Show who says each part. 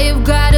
Speaker 1: I've got